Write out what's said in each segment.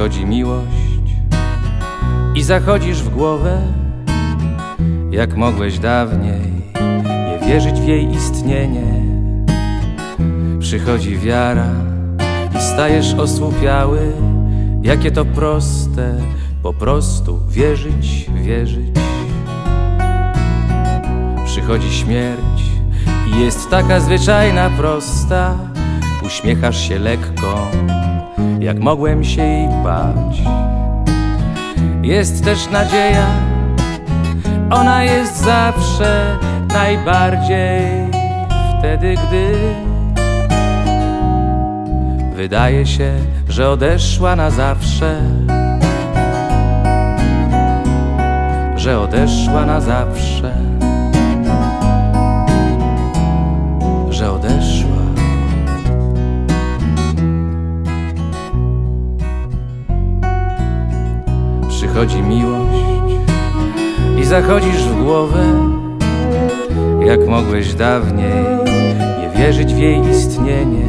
Przychodzi miłość i zachodzisz w głowę, jak mogłeś dawniej nie wierzyć w jej istnienie. Przychodzi wiara i stajesz osłupiały, jakie to proste, po prostu wierzyć, wierzyć. Przychodzi śmierć i jest taka zwyczajna, prosta, uśmiechasz się lekko, jak mogłem się jej bać. Jest też nadzieja, ona jest zawsze najbardziej wtedy, gdy wydaje się, że odeszła na zawsze. Że odeszła na zawsze. Przychodzi miłość i zachodzisz w głowę, jak mogłeś dawniej nie wierzyć w jej istnienie.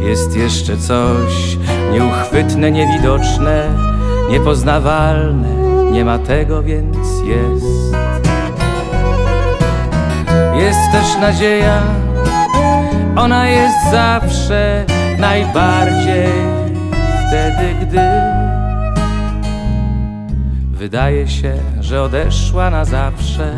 Jest jeszcze coś nieuchwytne, niewidoczne, niepoznawalne, nie ma tego, więc jest. Jest też nadzieja, ona jest zawsze najbardziej wtedy, gdy wydaje się, że odeszła na zawsze.